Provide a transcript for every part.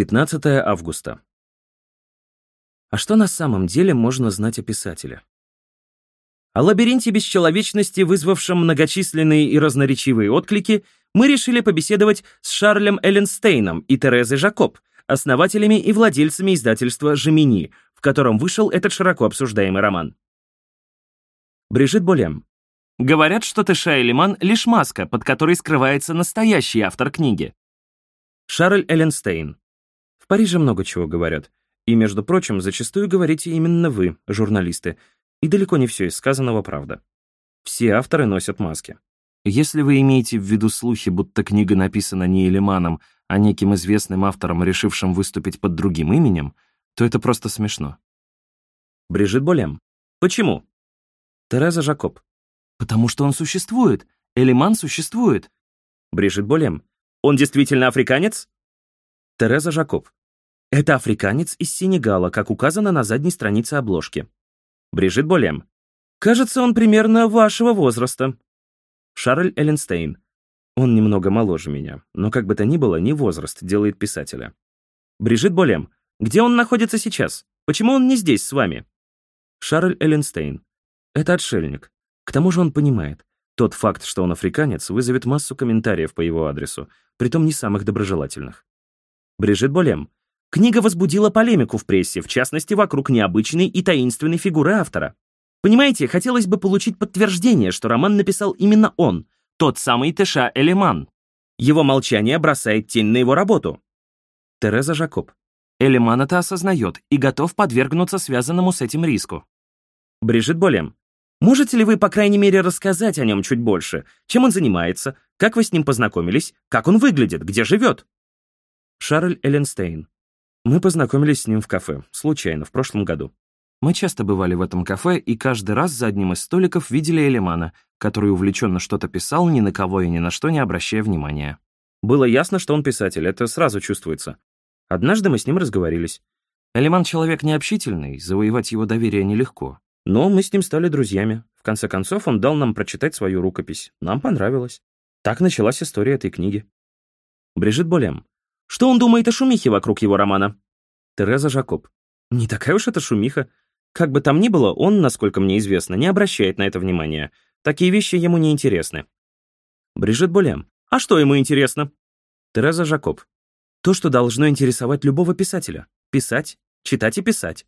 15 августа. А что на самом деле можно знать о писателе? О лабиринте бесчеловечности, вызвавшем многочисленные и разноречивые отклики, мы решили побеседовать с Шарлем Элленстейном и Терезой Жакоб, основателями и владельцами издательства «Жемини», в котором вышел этот широко обсуждаемый роман. Брижит Болем. Говорят, что Тэша Элиман — лишь маска, под которой скрывается настоящий автор книги. Шарль Элленстейн. Париже много чего говорят. И, между прочим, зачастую говорите именно вы, журналисты, и далеко не все из сказанного правда. Все авторы носят маски. Если вы имеете в виду слухи, будто книга написана не Элиманом, а неким известным автором, решившим выступить под другим именем, то это просто смешно. Брижит Болем. Почему? Тереза Жакоб. Потому что он существует. Элиман существует. Брижит Болем. Он действительно африканец? Тереза Жакоб. Это африканец из Сенегала, как указано на задней странице обложки. Брижит Болем. Кажется, он примерно вашего возраста. Шарль Элленстейн. Он немного моложе меня, но как бы то ни было, не возраст делает писателя. Брижит Болем. Где он находится сейчас? Почему он не здесь с вами? Шарль Элленстейн. Это отшельник. К тому же он понимает, тот факт, что он африканец, вызовет массу комментариев по его адресу, притом не самых доброжелательных. Брижит Болем. Книга возбудила полемику в прессе, в частности, вокруг необычной и таинственной фигуры автора. Понимаете, хотелось бы получить подтверждение, что роман написал именно он, тот самый Тэша Элеман. Его молчание бросает тень на его работу. Тереза Жакоб. Элеман это осознает и готов подвергнуться связанному с этим риску. Брижит Болем. Можете ли вы, по крайней мере, рассказать о нем чуть больше? Чем он занимается? Как вы с ним познакомились? Как он выглядит? Где живет? Шарль Элленстейн. Мы познакомились с ним в кафе, случайно, в прошлом году. Мы часто бывали в этом кафе и каждый раз за одним из столиков видели Элемана, который увлеченно что-то писал, ни на кого и ни на что не обращая внимания. Было ясно, что он писатель, это сразу чувствуется. Однажды мы с ним разговорились. Элеман человек необщительный, завоевать его доверие нелегко. Но мы с ним стали друзьями. В конце концов, он дал нам прочитать свою рукопись. Нам понравилось. Так началась история этой книги. Брижит Болем. Что он думает о шумихе вокруг его романа? Тереза Жакоб. Не такая уж это шумиха. Как бы там ни было, он, насколько мне известно, не обращает на это внимания. Такие вещи ему не интересны. Брижит Болем. А что ему интересно? Тереза Жакоб. То, что должно интересовать любого писателя. Писать, читать и писать.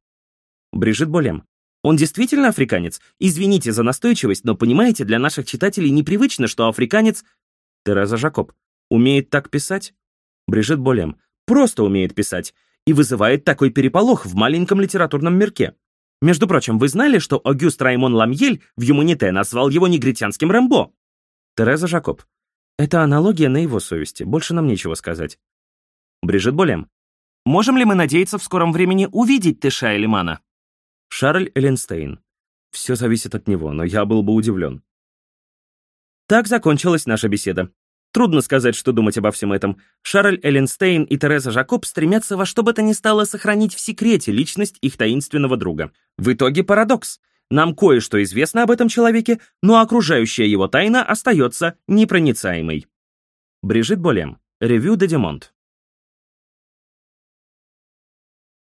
Брижит Болем. Он действительно африканец? Извините за настойчивость, но понимаете, для наших читателей непривычно, что африканец... Тереза Жакоб. Умеет так писать? Брижит Болем просто умеет писать и вызывает такой переполох в маленьком литературном мирке. Между прочим, вы знали, что Огюст Раймон Ламьель в «Юманите» назвал его негритянским Рэмбо? Тереза Жакоб. Это аналогия на его совести, больше нам нечего сказать. Брижит Болем. Можем ли мы надеяться в скором времени увидеть Тэша Элимана? Шарль Эленстейн. Все зависит от него, но я был бы удивлен. Так закончилась наша беседа. Трудно сказать, что думать обо всем этом. Шарль Элленстейн и Тереза Жакоб стремятся во что бы то ни стало сохранить в секрете личность их таинственного друга. В итоге парадокс. Нам кое-что известно об этом человеке, но окружающая его тайна остается непроницаемой. Брижит Болем. Ревю де Демонт.